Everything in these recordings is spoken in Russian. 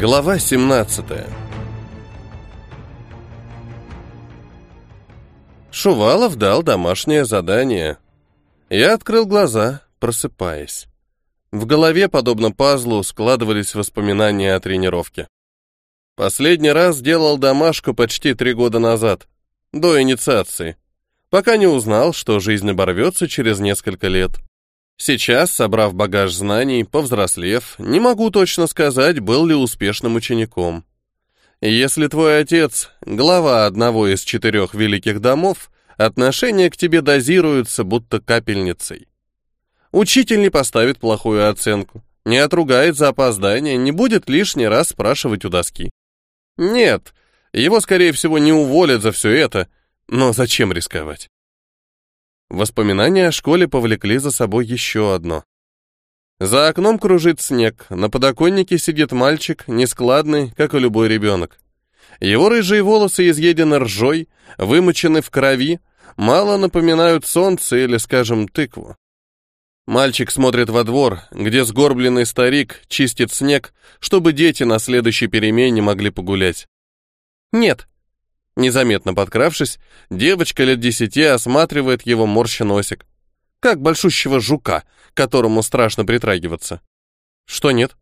Глава 17 Шувалов дал домашнее задание. Я открыл глаза, просыпаясь. В голове, подобно пазлу, складывались воспоминания о тренировке. Последний раз делал домашку почти три года назад, до инициации, пока не узнал, что жизнь оборвется через несколько лет. Сейчас, собрав багаж знаний, повзрослев, не могу точно сказать, был ли успешным учеником. Если твой отец — глава одного из четырех великих домов, отношение к тебе дозируется будто капельницей. Учитель не поставит плохую оценку, не отругает за опоздание, не будет лишний раз спрашивать у доски. Нет, его, скорее всего, не уволят за все это, но зачем рисковать? Воспоминания о школе повлекли за собой еще одно. За окном кружит снег, на подоконнике сидит мальчик, нескладный, как и любой ребенок. Его рыжие волосы изъедены ржой, вымочены в крови, мало напоминают солнце или, скажем, тыкву. Мальчик смотрит во двор, где сгорбленный старик чистит снег, чтобы дети на следующей перемене могли погулять. «Нет», Незаметно подкравшись, девочка лет десяти осматривает его морща носик. Как большущего жука, которому страшно притрагиваться. Что нет?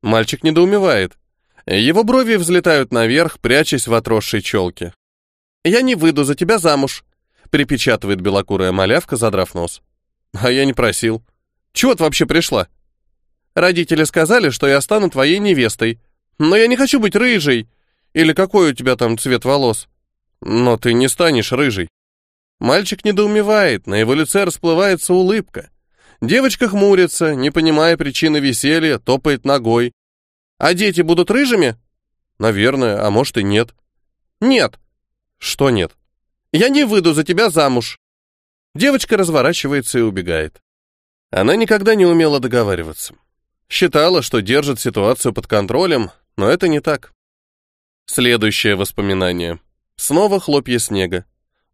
Мальчик недоумевает. Его брови взлетают наверх, прячась в отросшей челке. «Я не выйду за тебя замуж», — припечатывает белокурая малявка, задрав нос. «А я не просил. Чего ты вообще пришла?» «Родители сказали, что я стану твоей невестой. Но я не хочу быть рыжей. Или какой у тебя там цвет волос? Но ты не станешь рыжий. Мальчик недоумевает, на его лице расплывается улыбка. Девочка хмурится, не понимая причины веселья, топает ногой. А дети будут рыжими? Наверное, а может и нет. Нет. Что нет? Я не выйду за тебя замуж. Девочка разворачивается и убегает. Она никогда не умела договариваться. Считала, что держит ситуацию под контролем, но это не так. Следующее воспоминание. Снова хлопья снега.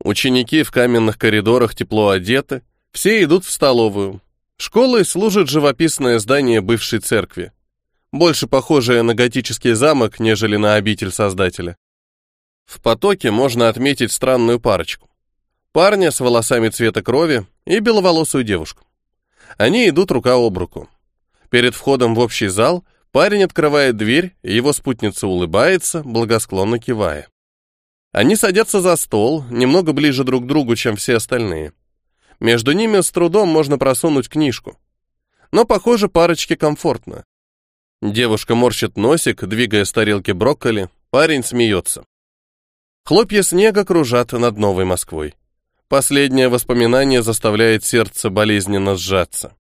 Ученики в каменных коридорах тепло одеты, все идут в столовую. Школой служит живописное здание бывшей церкви, больше похожее на готический замок, нежели на обитель Создателя. В потоке можно отметить странную парочку. Парня с волосами цвета крови и беловолосую девушку. Они идут рука об руку. Перед входом в общий зал – Парень открывает дверь, его спутница улыбается, благосклонно кивая. Они садятся за стол, немного ближе друг к другу, чем все остальные. Между ними с трудом можно просунуть книжку. Но, похоже, парочке комфортно. Девушка морщит носик, двигая с тарелки брокколи, парень смеется. Хлопья снега кружат над Новой Москвой. Последнее воспоминание заставляет сердце болезненно сжаться.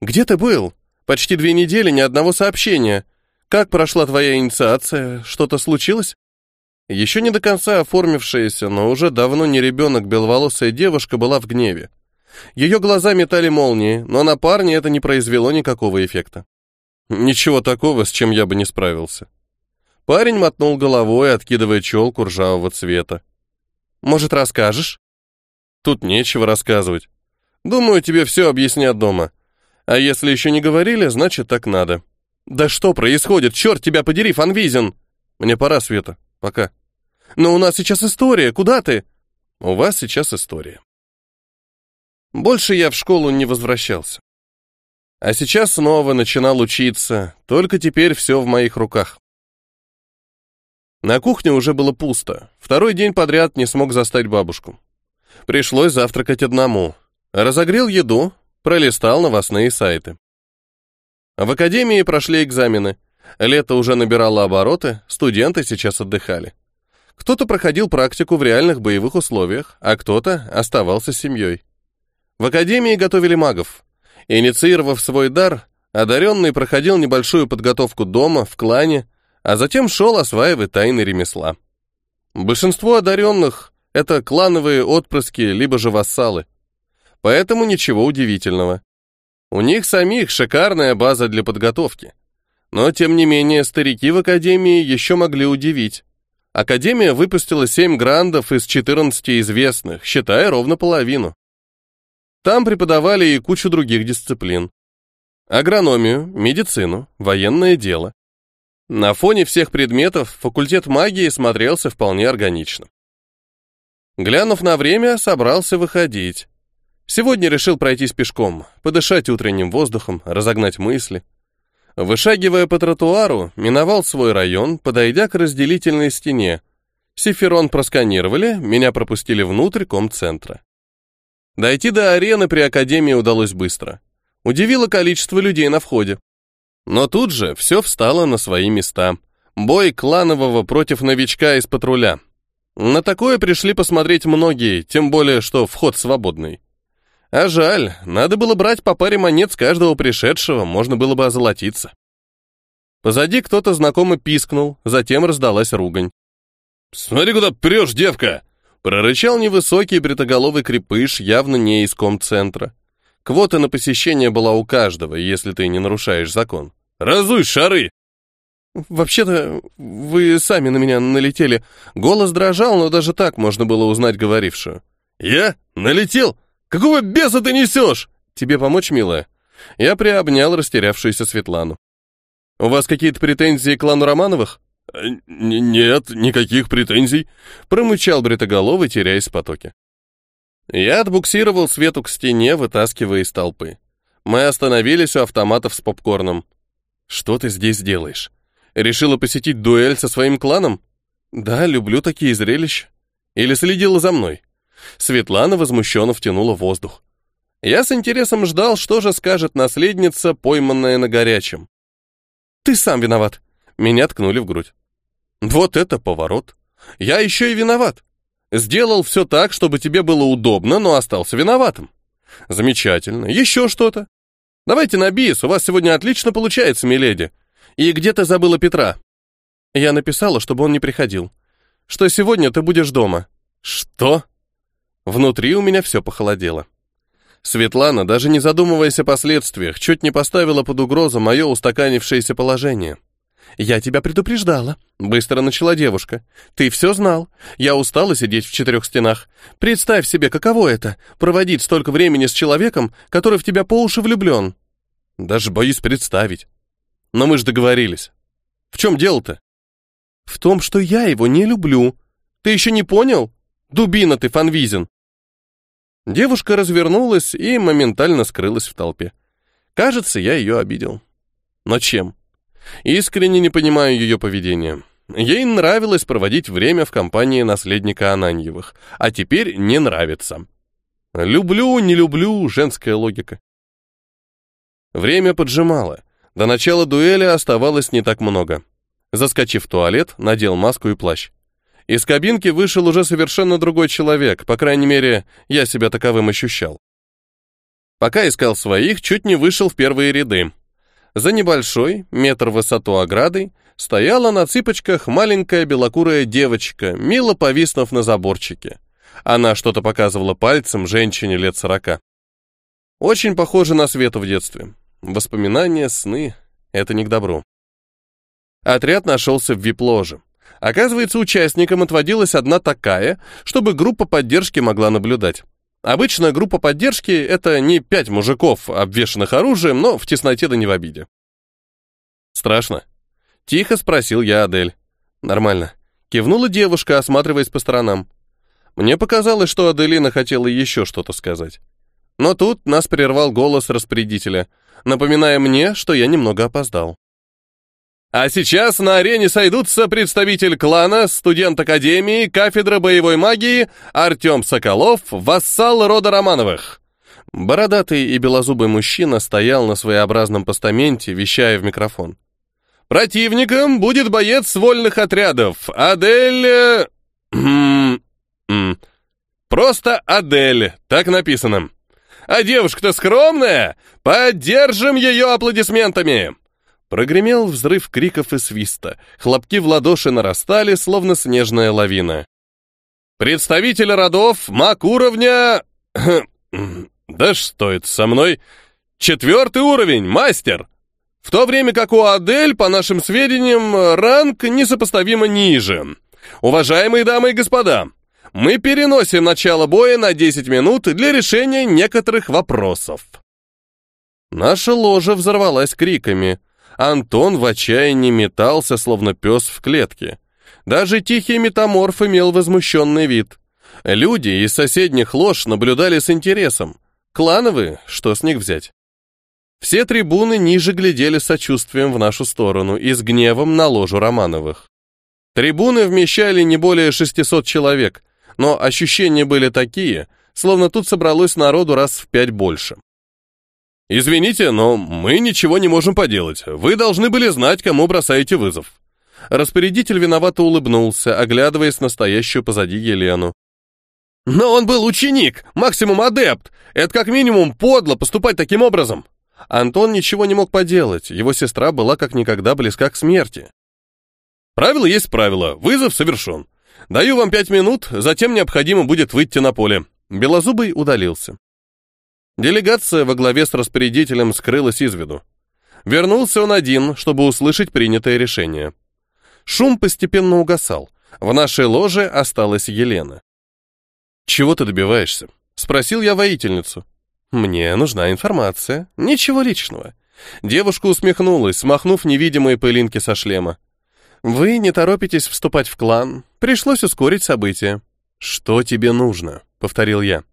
«Где ты был?» Почти две недели, ни одного сообщения. Как прошла твоя инициация? Что-то случилось? Еще не до конца оформившаяся, но уже давно не ребенок, беловолосая девушка была в гневе. Ее глаза метали молнии, но на парня это не произвело никакого эффекта. Ничего такого, с чем я бы не справился. Парень мотнул головой, откидывая челку ржавого цвета. «Может, расскажешь?» «Тут нечего рассказывать. Думаю, тебе все объяснят дома. А если еще не говорили, значит так надо. Да что происходит? Черт тебя подери, Фанвизин! Мне пора, Света. Пока. Но у нас сейчас история. Куда ты? У вас сейчас история. Больше я в школу не возвращался. А сейчас снова начинал учиться, только теперь все в моих руках. На кухне уже было пусто. Второй день подряд не смог застать бабушку. Пришлось завтракать одному. Разогрел еду, Пролистал новостные сайты. В академии прошли экзамены. Лето уже набирало обороты, студенты сейчас отдыхали. Кто-то проходил практику в реальных боевых условиях, а кто-то оставался с семьей. В академии готовили магов. Инициировав свой дар, одаренный проходил небольшую подготовку дома, в клане, а затем шел осваивать тайны ремесла. Большинство одаренных — это клановые отпрыски, либо же вассалы. Поэтому ничего удивительного. У них самих шикарная база для подготовки. Но, тем не менее, старики в Академии еще могли удивить. Академия выпустила 7 грандов из 14 известных, считая ровно половину. Там преподавали и кучу других дисциплин. Агрономию, медицину, военное дело. На фоне всех предметов факультет магии смотрелся вполне органично. Глянув на время, собрался выходить. Сегодня решил пройтись пешком, подышать утренним воздухом, разогнать мысли. Вышагивая по тротуару, миновал свой район, подойдя к разделительной стене. Сиферон просканировали, меня пропустили внутрь комцентра. Дойти до арены при Академии удалось быстро. Удивило количество людей на входе. Но тут же все встало на свои места. Бой кланового против новичка из патруля. На такое пришли посмотреть многие, тем более, что вход свободный. А жаль, надо было брать по паре монет с каждого пришедшего, можно было бы озолотиться. Позади кто-то знакомо пискнул, затем раздалась ругань. «Смотри, куда прешь, девка!» Прорычал невысокий бритоголовый крепыш, явно не из комцентра. Квота на посещение была у каждого, если ты не нарушаешь закон. «Разуй шары!» «Вообще-то, вы сами на меня налетели». Голос дрожал, но даже так можно было узнать говорившую. «Я? Налетел? Какого беса ты несешь?» «Тебе помочь, милая?» Я приобнял растерявшуюся Светлану. «У вас какие-то претензии к клану Романовых?» Э, «Нет, никаких претензий», — промычал бритоголовый, теряясь в потоке. Я отбуксировал Свету к стене, вытаскивая из толпы. Мы остановились у автоматов с попкорном. «Что ты здесь делаешь? Решила посетить дуэль со своим кланом?» «Да, люблю такие зрелища». «Или следила за мной?» Светлана возмущенно втянула воздух. Я с интересом ждал, что же скажет наследница, пойманная на горячем. «Ты сам виноват». Меня ткнули в грудь. «Вот это поворот. Я еще и виноват. Сделал все так, чтобы тебе было удобно, но остался виноватым. Замечательно. Еще что-то? Давайте на бис, у вас сегодня отлично получается, миледи. И где ты забыла Петра? Я написала, чтобы он не приходил. Что сегодня ты будешь дома. Что? Внутри у меня все похолодело. Светлана, даже не задумываясь о последствиях, чуть не поставила под угрозу мое устаканившееся положение. «Я тебя предупреждала», — быстро начала девушка. «Ты все знал. Я устала сидеть в четырех стенах. Представь себе, каково это — проводить столько времени с человеком, который в тебя по уши влюблен». «Даже боюсь представить. Но мы же договорились. В чем дело-то?» «В том, что я его не люблю. Ты еще не понял? Дубина ты, Фанвизин!» Девушка развернулась и моментально скрылась в толпе. Кажется, я ее обидел. Но чем? Искренне не понимаю ее поведения. Ей нравилось проводить время в компании наследника Ананьевых, а теперь не нравится. Люблю, не люблю, женская логика. Время поджимало. До начала дуэли оставалось не так много. Заскочив в туалет, надел маску и плащ. Из кабинки вышел уже совершенно другой человек, по крайней мере, я себя таковым ощущал. Пока искал своих, чуть не вышел в первые ряды. За небольшой, метр в высоту оградой, стояла на цыпочках маленькая белокурая девочка, мило повиснув на заборчике. Она что-то показывала пальцем женщине лет сорока. Очень похоже на Свету в детстве. Воспоминания, сны — это не к добру. Отряд нашелся в вип-ложе. Оказывается, участникам отводилась одна такая, чтобы группа поддержки могла наблюдать. Обычно группа поддержки — это не пять мужиков, обвешанных оружием, но в тесноте да не в обиде. «Страшно?» — тихо спросил я Адель. «Нормально». Кивнула девушка, осматриваясь по сторонам. Мне показалось, что Аделина хотела еще что-то сказать. Но тут нас прервал голос распорядителя, напоминая мне, что я немного опоздал. А сейчас на арене сойдутся представитель клана, студент Академии, кафедра боевой магии Артем Соколов, вассал рода Романовых. Бородатый и белозубый мужчина стоял на своеобразном постаменте, вещая в микрофон. Противником будет боец вольных отрядов, Адель... Э, просто Адель, так написано. А девушка-то скромная, поддержим ее аплодисментами. Прогремел взрыв криков и свиста. Хлопки в ладоши нарастали, словно снежная лавина. «Представитель родов, маг уровня...» «Да что это со мной?» «Четвертый уровень, мастер!» В то время как у Адель, по нашим сведениям, ранг несопоставимо ниже. Уважаемые дамы и господа, мы переносим начало боя на 10 минут для решения некоторых вопросов. Наша ложа взорвалась криками. Антон в отчаянии метался, словно пес в клетке. Даже тихий метаморф имел возмущенный вид. Люди из соседних лож наблюдали с интересом. Клановые, что с них взять? Все трибуны ниже глядели сочувствием в нашу сторону и с гневом на ложу Романовых. Трибуны вмещали не более 600 человек, но ощущения были такие, словно тут собралось народу раз в пять больше. «Извините, но мы ничего не можем поделать. Вы должны были знать, кому бросаете вызов». Распорядитель виновато улыбнулся, оглядываясь на стоящую позади Елену. «Но он был ученик, максимум адепт. Это как минимум подло поступать таким образом». Антон ничего не мог поделать, его сестра была как никогда близка к смерти. «Правило есть правило, вызов совершен. Даю вам пять минут, затем необходимо будет выйти на поле». Белозубый удалился. Делегация во главе с распорядителем скрылась из виду. Вернулся он один, чтобы услышать принятое решение. Шум постепенно угасал. В нашей ложе осталась Елена. «Чего ты добиваешься?» — спросил я воительницу. «Мне нужна информация. Ничего личного». Девушка усмехнулась, смахнув невидимые пылинки со шлема. «Вы не торопитесь вступать в клан. Пришлось ускорить события». «Что тебе нужно?» — повторил я.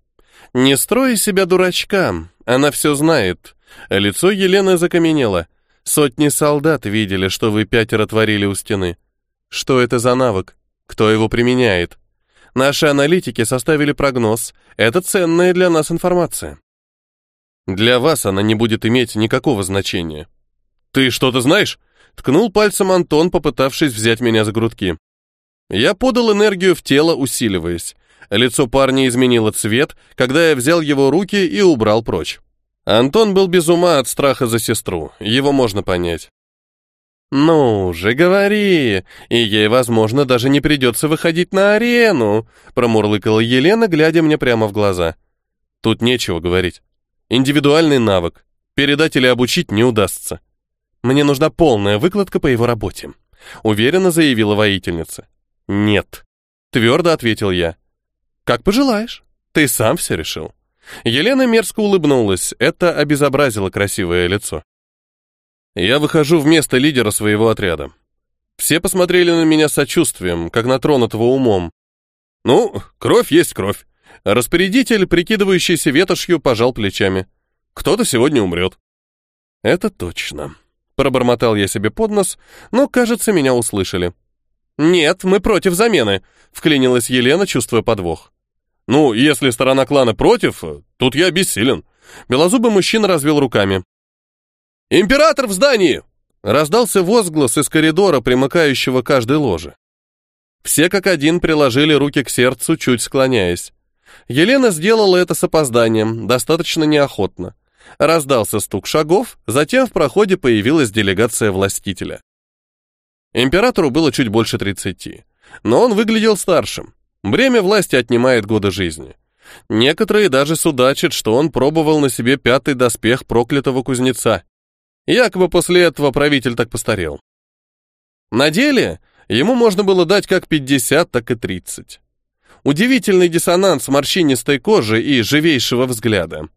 «Не строй себя дурачка. Она все знает». Лицо Елены закаменело. «Сотни солдат видели, что вы пятеро творили у стены. Что это за навык? Кто его применяет? Наши аналитики составили прогноз. Это ценная для нас информация. Для вас она не будет иметь никакого значения. Ты что-то знаешь? Ткнул пальцем Антон, попытавшись взять меня за грудки. Я подал энергию в тело, усиливаясь. Лицо парня изменило цвет, когда я взял его руки и убрал прочь. Антон был без ума от страха за сестру, его можно понять. «Ну же, говори, и ей, возможно, даже не придется выходить на арену», промурлыкала Елена, глядя мне прямо в глаза. «Тут нечего говорить. Индивидуальный навык. Передать или обучить не удастся. Мне нужна полная выкладка по его работе», уверенно заявила воительница. «Нет», твердо ответил я. «Как пожелаешь. Ты сам все решил». Елена мерзко улыбнулась, это обезобразило красивое лицо. Я выхожу вместо лидера своего отряда. Все посмотрели на меня сочувствием, как на тронутого умом. Ну, кровь есть кровь. Распорядитель, прикидывающийся ветошью, пожал плечами. Кто-то сегодня умрет. Это точно. Пробормотал я себе под нос, но, кажется, меня услышали. «Нет, мы против замены», — вклинилась Елена, чувствуя подвох. «Ну, если сторона клана против, тут я бессилен». Белозубый мужчина развел руками. «Император в здании!» Раздался возглас из коридора, примыкающего к каждой ложе. Все как один приложили руки к сердцу, чуть склоняясь. Елена сделала это с опозданием, достаточно неохотно. Раздался стук шагов, затем в проходе появилась делегация властителя. Императору было чуть больше тридцати, но он выглядел старшим. Бремя власти отнимает годы жизни. Некоторые даже судачат, что он пробовал на себе пятый доспех проклятого кузнеца. Якобы после этого правитель так постарел. На деле ему можно было дать как 50, так и 30. Удивительный диссонанс морщинистой кожи и живейшего взгляда.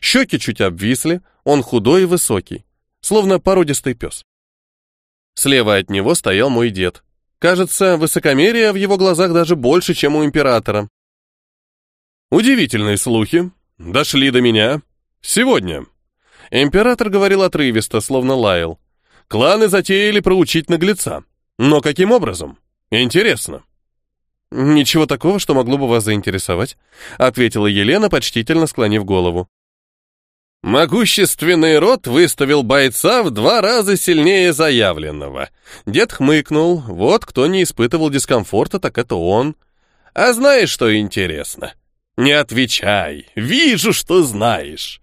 Щеки чуть обвисли, он худой и высокий, словно породистый пес. Слева от него стоял мой дед. Кажется, высокомерие в его глазах даже больше, чем у императора. Удивительные слухи дошли до меня сегодня. Император говорил отрывисто, словно лаял. Кланы затеяли проучить наглеца. Но каким образом? Интересно. «Ничего такого, что могло бы вас заинтересовать», — ответила Елена, почтительно склонив голову. Могущественный род выставил бойца в два раза сильнее заявленного. Дед хмыкнул. Вот кто не испытывал дискомфорта, так это он. А знаешь, что интересно? Не отвечай. Вижу, что знаешь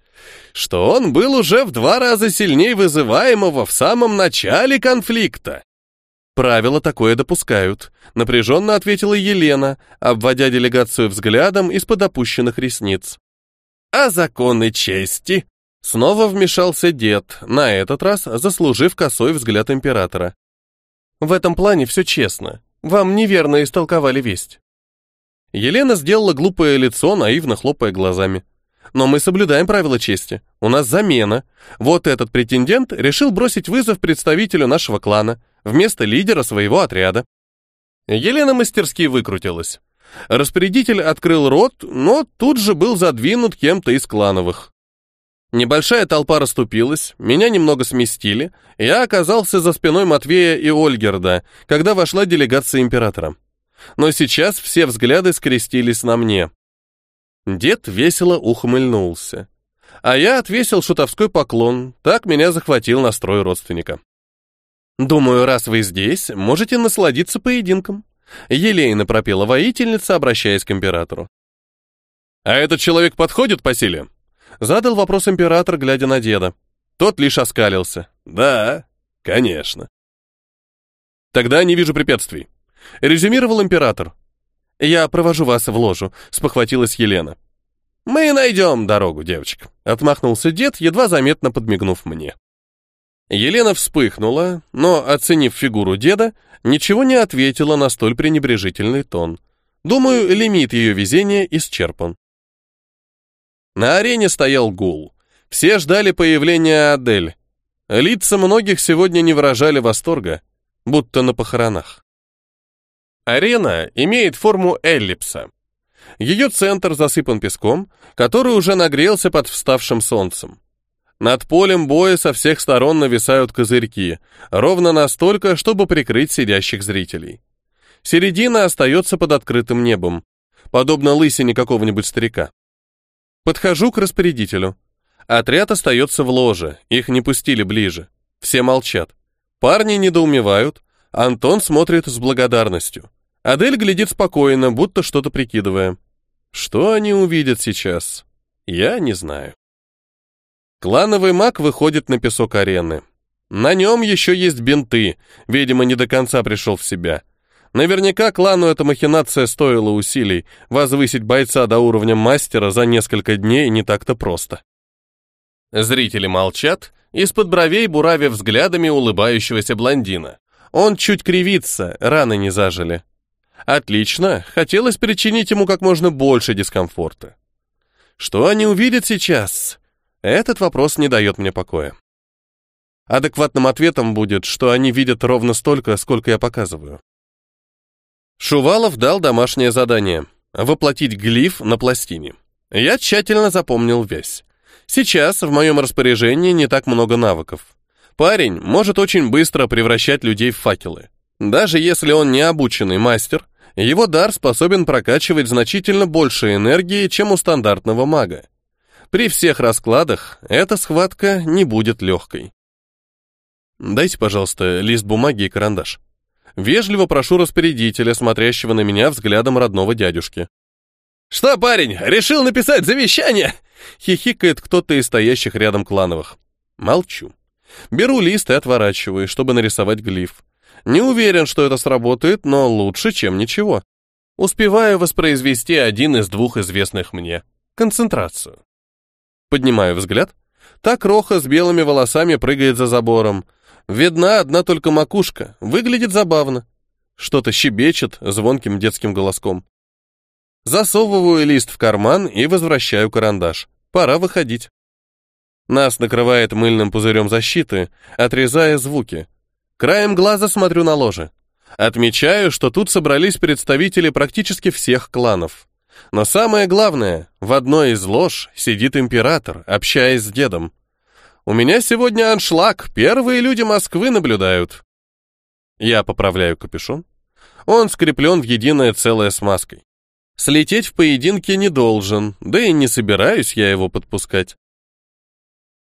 что он был уже в два раза сильнее вызываемого в самом начале конфликта. «Правила такое допускают», — напряженно ответила Елена, обводя делегацию взглядом из-под опущенных ресниц. «А законы чести?» Снова вмешался дед, на этот раз заслужив косой взгляд императора. «В этом плане все честно. Вам неверно истолковали весть». Елена сделала глупое лицо, наивно хлопая глазами. Но мы соблюдаем правила чести. У нас замена. Вот этот претендент решил бросить вызов представителю нашего клана вместо лидера своего отряда. Елена мастерски выкрутилась. Распорядитель открыл рот, но тут же был задвинут кем-то из клановых. Небольшая толпа расступилась, меня немного сместили, я оказался за спиной Матвея и Ольгерда, когда вошла делегация императора. Но сейчас все взгляды скрестились на мне. Дед весело ухмыльнулся. А я отвесил шутовской поклон, так меня захватил настрой родственника. «Думаю, раз вы здесь, можете насладиться поединком», елейно пропела воительница, обращаясь к императору. «А этот человек подходит по силе?» Задал вопрос император, глядя на деда. Тот лишь оскалился. «Да, конечно». «Тогда не вижу препятствий», — резюмировал император. «Я провожу вас в ложу», — спохватилась Елена. «Мы найдем дорогу, девочек», — отмахнулся дед, едва заметно подмигнув мне. Елена вспыхнула, но, оценив фигуру деда, ничего не ответила на столь пренебрежительный тон. Думаю, лимит ее везения исчерпан. На арене стоял гул. Все ждали появления Адель. Лица многих сегодня не выражали восторга, будто на похоронах. Арена имеет форму эллипса. Ее центр засыпан песком, который уже нагрелся под вставшим солнцем. Над полем боя со всех сторон нависают козырьки, ровно настолько, чтобы прикрыть сидящих зрителей. Середина остается под открытым небом, подобно лысине какого-нибудь старика. Подхожу к распорядителю. Отряд остается в ложе, их не пустили ближе. Все молчат. Парни недоумевают, Антон смотрит с благодарностью. Адель глядит спокойно, будто что-то прикидывая. Что они увидят сейчас? Я не знаю. Клановый маг выходит на песок арены. На нем еще есть бинты, видимо, не до конца пришел в себя. Наверняка клану эта махинация стоила усилий, возвысить бойца до уровня мастера за несколько дней не так-то просто. Зрители молчат, из-под бровей буравя взглядами улыбающегося блондина. Он чуть кривится, раны не зажили. Отлично, хотелось причинить ему как можно больше дискомфорта. Что они увидят сейчас? Этот вопрос не дает мне покоя. Адекватным ответом будет, что они видят ровно столько, сколько я показываю. Шувалов дал домашнее задание — воплотить глиф на пластине. Я тщательно запомнил весь. Сейчас в моем распоряжении не так много навыков. Парень может очень быстро превращать людей в факелы. Даже если он не обученный мастер, его дар способен прокачивать значительно больше энергии, чем у стандартного мага. При всех раскладах эта схватка не будет легкой. Дайте, пожалуйста, лист бумаги и карандаш. Вежливо прошу распорядителя, смотрящего на меня взглядом родного дядюшки. «Что, парень, решил написать завещание?» Хихикает кто-то из стоящих рядом клановых. Молчу. Беру лист и отворачиваю, чтобы нарисовать глиф. Не уверен, что это сработает, но лучше, чем ничего. Успеваю воспроизвести один из двух известных мне. Концентрацию. Поднимаю взгляд. Так Роха с белыми волосами прыгает за забором. Видна одна только макушка, выглядит забавно. Что-то щебечет звонким детским голоском. Засовываю лист в карман и возвращаю карандаш. Пора выходить. Нас накрывает мыльным пузырем защиты, отрезая звуки. Краем глаза смотрю на ложе. Отмечаю, что тут собрались представители практически всех кланов. Но самое главное, в одной из лож сидит император, общаясь с дедом. У меня сегодня аншлаг, первые люди Москвы наблюдают. Я поправляю капюшон. Он скреплен в единое целое с маской. Слететь в поединке не должен, да и не собираюсь я его подпускать.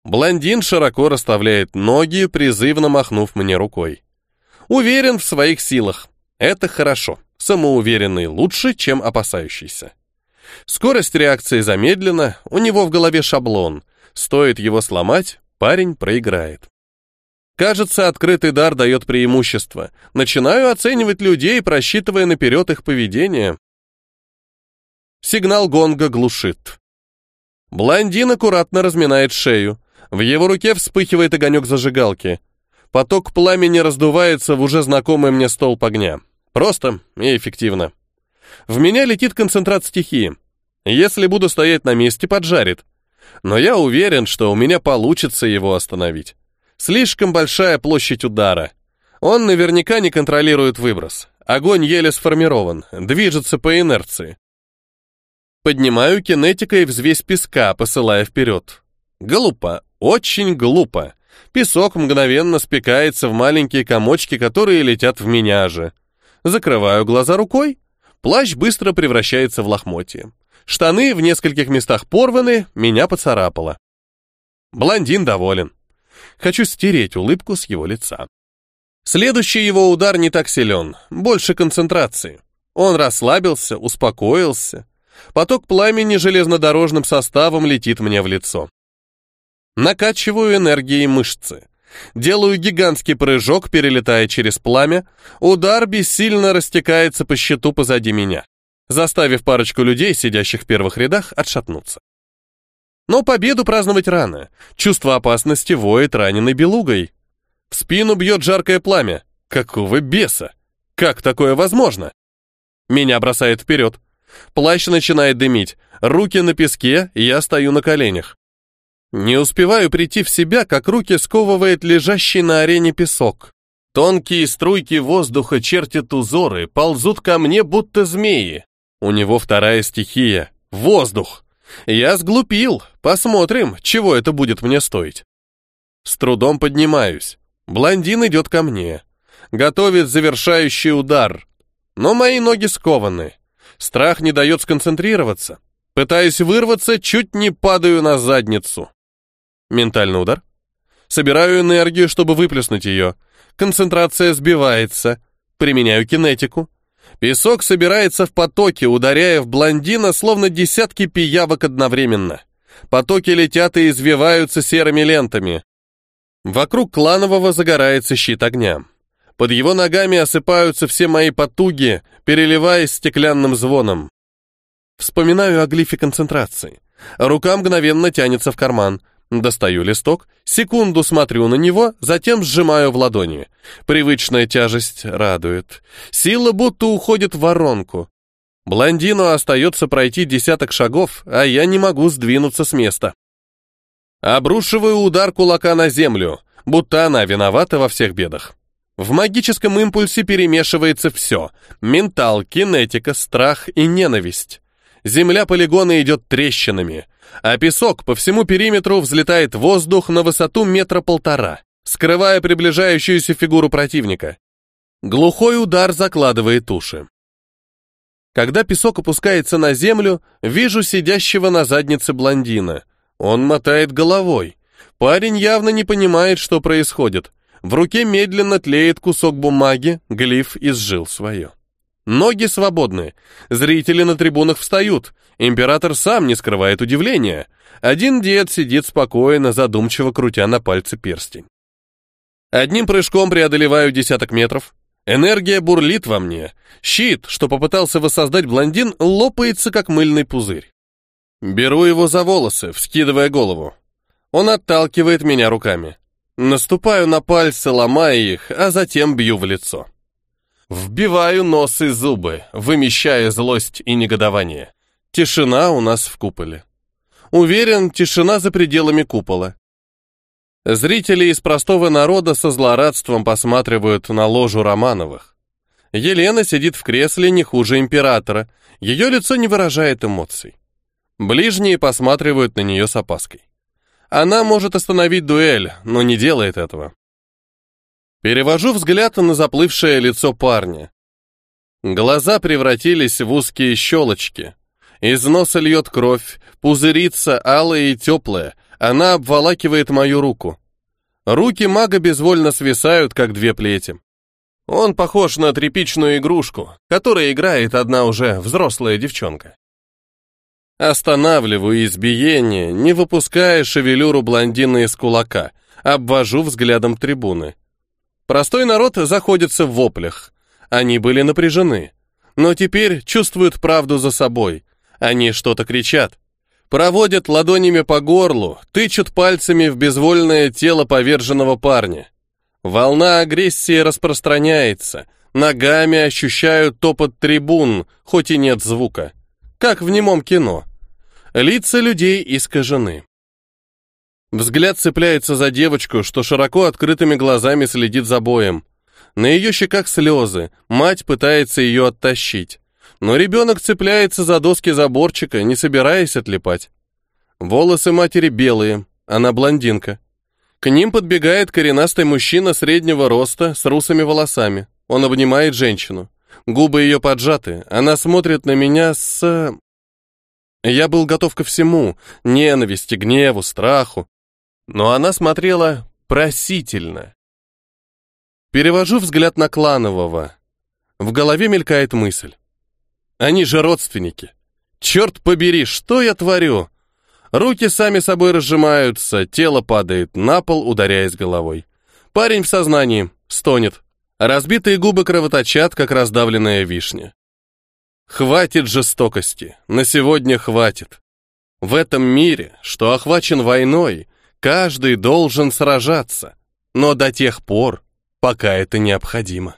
Блондин широко расставляет ноги, призывно махнув мне рукой. Уверен в своих силах. Это хорошо. Самоуверенный лучше, чем опасающийся. Скорость реакции замедлена, у него в голове шаблон. Стоит его сломать, парень проиграет. Кажется, открытый дар дает преимущество. Начинаю оценивать людей, просчитывая наперед их поведение. Сигнал гонга глушит. Блондин аккуратно разминает шею. В его руке вспыхивает огонек зажигалки. Поток пламени раздувается в уже знакомый мне столб огня. Просто и эффективно. В меня летит концентрат стихии. Если буду стоять на месте, поджарит. Но я уверен, что у меня получится его остановить. Слишком большая площадь удара. Он наверняка не контролирует выброс. Огонь еле сформирован, движется по инерции. Поднимаю кинетикой взвесь песка, посылая вперед. Глупо, очень глупо. Песок мгновенно спекается в маленькие комочки, которые летят в меня же. Закрываю глаза рукой. Плащ быстро превращается в лохмотье. Штаны в нескольких местах порваны, меня поцарапало. Блондин доволен. Хочу стереть улыбку с его лица. Следующий его удар не так силен, больше концентрации. Он расслабился, успокоился. Поток пламени железнодорожным составом летит мне в лицо. Накачиваю энергией мышцы. Делаю гигантский прыжок, перелетая через пламя. Удар бессильно растекается по щиту позади меня, заставив парочку людей, сидящих в первых рядах, отшатнуться. Но победу праздновать рано. Чувство опасности воет раненой белугой. В спину бьет жаркое пламя. Какого беса? Как такое возможно? Меня бросает вперед. Плащ начинает дымить. Руки на песке, я стою на коленях. Не успеваю прийти в себя, как руки сковывает лежащий на арене песок. Тонкие струйки воздуха чертят узоры, ползут ко мне, будто змеи. У него вторая стихия — воздух. Я сглупил. Посмотрим, чего это будет мне стоить. С трудом поднимаюсь. Блондин идет ко мне. Готовит завершающий удар. Но мои ноги скованы. Страх не дает сконцентрироваться. Пытаюсь вырваться, чуть не падаю на задницу. Ментальный удар. Собираю энергию, чтобы выплеснуть ее. Концентрация сбивается. Применяю кинетику. Песок собирается в потоке, ударяя в блондина, словно десятки пиявок одновременно. Потоки летят и извиваются серыми лентами. Вокруг кланового загорается щит огня. Под его ногами осыпаются все мои потуги, переливаясь стеклянным звоном. Вспоминаю о глифе концентрации. Рука мгновенно тянется в карман. Достаю листок, секунду смотрю на него, затем сжимаю в ладони. Привычная тяжесть радует. Сила будто уходит в воронку. Блондину остается пройти десяток шагов, а я не могу сдвинуться с места. Обрушиваю удар кулака на землю, будто она виновата во всех бедах. В магическом импульсе перемешивается все. Ментал, кинетика, страх и ненависть. Земля полигона идет трещинами а песок по всему периметру взлетает в воздух на высоту метра полтора, скрывая приближающуюся фигуру противника. Глухой удар закладывает уши. Когда песок опускается на землю, вижу сидящего на заднице блондина. Он мотает головой. Парень явно не понимает, что происходит. В руке медленно тлеет кусок бумаги, глиф изжил свое. Ноги свободны. Зрители на трибунах встают. Император сам не скрывает удивления. Один дед сидит спокойно, задумчиво крутя на пальце перстень. Одним прыжком преодолеваю десяток метров. Энергия бурлит во мне. Щит, что попытался воссоздать блондин, лопается, как мыльный пузырь. Беру его за волосы, вскидывая голову. Он отталкивает меня руками. Наступаю на пальцы, ломая их, а затем бью в лицо. Вбиваю нос и зубы, вымещая злость и негодование. Тишина у нас в куполе. Уверен, тишина за пределами купола. Зрители из простого народа со злорадством посматривают на ложу Романовых. Елена сидит в кресле не хуже императора, ее лицо не выражает эмоций. Ближние посматривают на нее с опаской. Она может остановить дуэль, но не делает этого. Перевожу взгляд на заплывшее лицо парня. Глаза превратились в узкие щелочки. Из носа льет кровь, пузырится алая и теплая, она обволакивает мою руку. Руки мага безвольно свисают, как две плети. Он похож на тряпичную игрушку, которой играет одна уже взрослая девчонка. Останавливаю избиение, не выпуская шевелюру блондина из кулака, обвожу взглядом трибуны. Простой народ заходится в воплях. Они были напряжены. Но теперь чувствуют правду за собой. Они что-то кричат. Проводят ладонями по горлу, тычут пальцами в безвольное тело поверженного парня. Волна агрессии распространяется. Ногами ощущают топот трибун, хоть и нет звука. Как в немом кино. Лица людей искажены. Взгляд цепляется за девочку, что широко открытыми глазами следит за боем. На ее щеках слезы, мать пытается ее оттащить. Но ребенок цепляется за доски заборчика, не собираясь отлипать. Волосы матери белые, она блондинка. К ним подбегает коренастый мужчина среднего роста с русыми волосами. Он обнимает женщину. Губы ее поджаты, она смотрит на меня с... Я был готов ко всему, ненависти, гневу, страху. Но она смотрела просительно. Перевожу взгляд на Кланового. В голове мелькает мысль. Они же родственники. Черт побери, что я творю? Руки сами собой разжимаются, тело падает на пол, ударяясь головой. Парень в сознании, стонет. Разбитые губы кровоточат, как раздавленная вишня. Хватит жестокости, на сегодня хватит. В этом мире, что охвачен войной, каждый должен сражаться, но до тех пор, пока это необходимо.